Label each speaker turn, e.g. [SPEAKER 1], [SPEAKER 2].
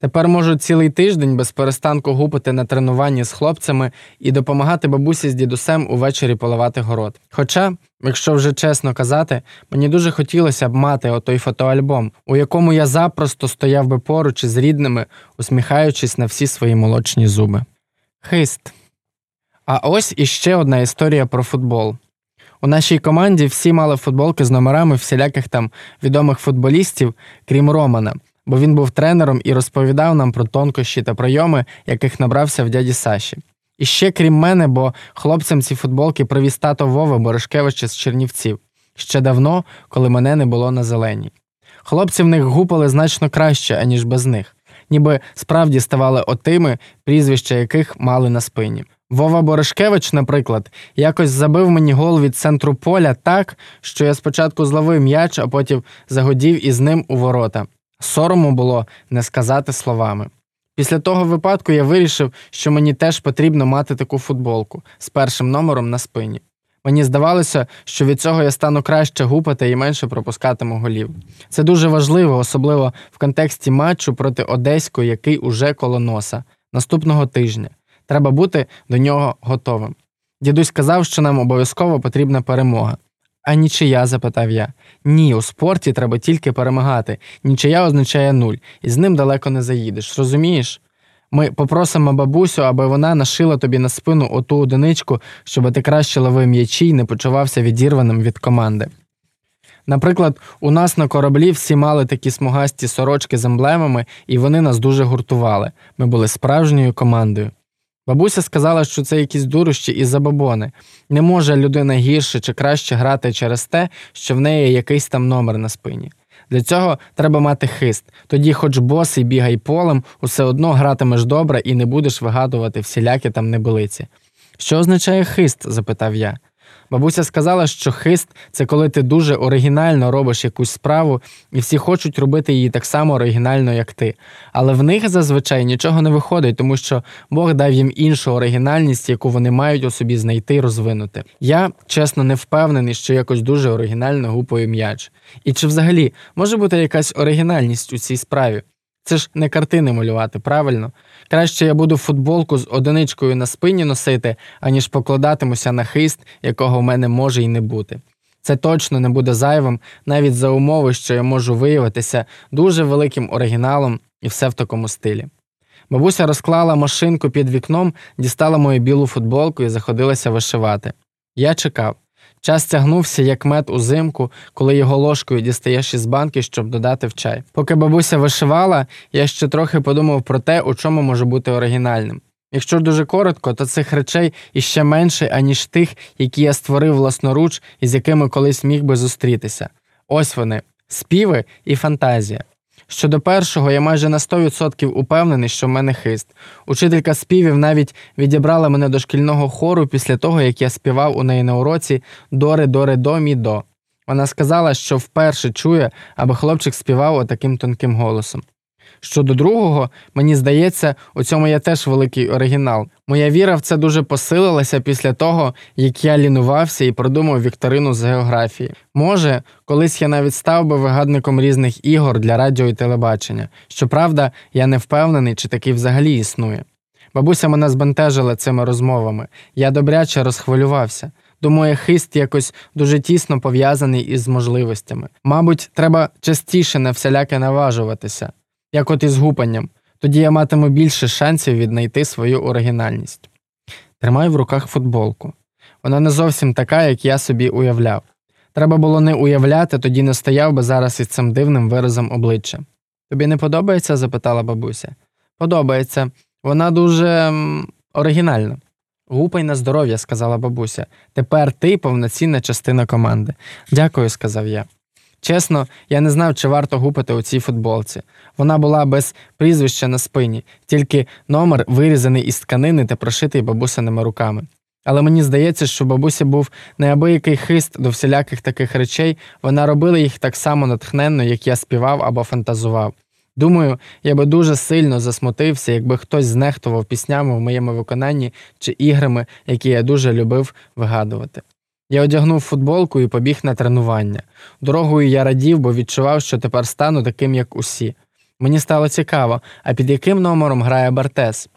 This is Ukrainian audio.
[SPEAKER 1] Тепер можу цілий тиждень без перестанку гупити на тренуванні з хлопцями і допомагати бабусі з дідусем увечері поливати город. Хоча, якщо вже чесно казати, мені дуже хотілося б мати отой фотоальбом, у якому я запросто стояв би поруч із рідними, усміхаючись на всі свої молочні зуби. Хист. А ось іще одна історія про футбол. У нашій команді всі мали футболки з номерами всіляких там відомих футболістів, крім Романа, бо він був тренером і розповідав нам про тонкощі та прийоми, яких набрався в дяді Саші. І ще крім мене, бо хлопцям ці футболки привіз тато Вова Борошкевич з Чернівців ще давно, коли мене не було на зеленій. Хлопці в них гупали значно краще, аніж без них, ніби справді ставали отими, прізвища яких мали на спині. Вова Борошкевич, наприклад, якось забив мені гол від центру поля так, що я спочатку зловив м'яч, а потім загодів із ним у ворота. Сорому було не сказати словами. Після того випадку я вирішив, що мені теж потрібно мати таку футболку з першим номером на спині. Мені здавалося, що від цього я стану краще гупати і менше пропускатиму голів. Це дуже важливо, особливо в контексті матчу проти Одеського, який уже коло носа, наступного тижня. Треба бути до нього готовим. Дідусь сказав, що нам обов'язково потрібна перемога. А нічия? запитав я. Ні, у спорті треба тільки перемагати. Нічия означає нуль, і з ним далеко не заїдеш. Розумієш? Ми попросимо бабусю, аби вона нашила тобі на спину оту одиничку, щоб ти краще ловив м'ячі і не почувався відірваним від команди. Наприклад, у нас на кораблі всі мали такі смугасті сорочки з емблемами, і вони нас дуже гуртували. Ми були справжньою командою. Бабуся сказала, що це якісь дурощі і забабони. Не може людина гірше чи краще грати через те, що в неї якийсь там номер на спині. Для цього треба мати хист. Тоді, хоч босий бігай полем, усе одно гратимеш добре і не будеш вигадувати всілякі там небилиці. Що означає хист? запитав я. Бабуся сказала, що хист це коли ти дуже оригінально робиш якусь справу, і всі хочуть робити її так само оригінально, як ти. Але в них зазвичай нічого не виходить, тому що Бог дав їм іншу оригінальність, яку вони мають у собі знайти і розвинути. Я, чесно, не впевнений, що якось дуже оригінально гупаю м'яч. І чи взагалі може бути якась оригінальність у цій справі? Це ж не картини малювати, правильно? Краще я буду футболку з одиничкою на спині носити, аніж покладатимуся на хист, якого в мене може й не бути. Це точно не буде зайвим, навіть за умови, що я можу виявитися дуже великим оригіналом і все в такому стилі. Бабуся розклала машинку під вікном, дістала мою білу футболку і заходилася вишивати. Я чекав. Час тягнувся, як мед узимку, коли його ложкою дістаєш із банки, щоб додати в чай. Поки бабуся вишивала, я ще трохи подумав про те, у чому може бути оригінальним. Якщо дуже коротко, то цих речей іще менше, аніж тих, які я створив власноруч і з якими колись міг би зустрітися. Ось вони співи і фантазія. Щодо першого, я майже на 100% упевнений, що в мене хист. Учителька співів навіть відібрала мене до шкільного хору після того, як я співав у неї на уроці Доре, доре, до, мі, до. Вона сказала, що вперше чує, аби хлопчик співав отаким тонким голосом. Щодо другого, мені здається, у цьому є теж великий оригінал. Моя віра в це дуже посилилася після того, як я лінувався і продумав вікторину з географії. Може, колись я навіть став би вигадником різних ігор для радіо і телебачення. Щоправда, я не впевнений, чи такий взагалі існує. Бабуся мене збентежила цими розмовами, я добряче розхвилювався. Думаю, хист якось дуже тісно пов'язаний із можливостями. Мабуть, треба частіше на всіляке наважуватися як от із гупанням, тоді я матиму більше шансів віднайти свою оригінальність. Тримаю в руках футболку. Вона не зовсім така, як я собі уявляв. Треба було не уявляти, тоді не стояв би зараз із цим дивним виразом обличчя. Тобі не подобається? запитала бабуся. Подобається. Вона дуже оригінальна. Гупай на здоров'я, сказала бабуся. Тепер ти повноцінна частина команди. Дякую, сказав я. Чесно, я не знав, чи варто гупати у цій футболці. Вона була без прізвища на спині, тільки номер вирізаний із тканини та прошитий бабусиними руками. Але мені здається, що бабуся був неабиякий хист до всіляких таких речей, вона робила їх так само натхненно, як я співав або фантазував. Думаю, я би дуже сильно засмутився, якби хтось знехтував піснями в моєму виконанні чи іграми, які я дуже любив вигадувати. Я одягнув футболку і побіг на тренування. Дорогою я радів, бо відчував, що тепер стану таким, як усі. Мені стало цікаво, а під яким номером грає Бартес.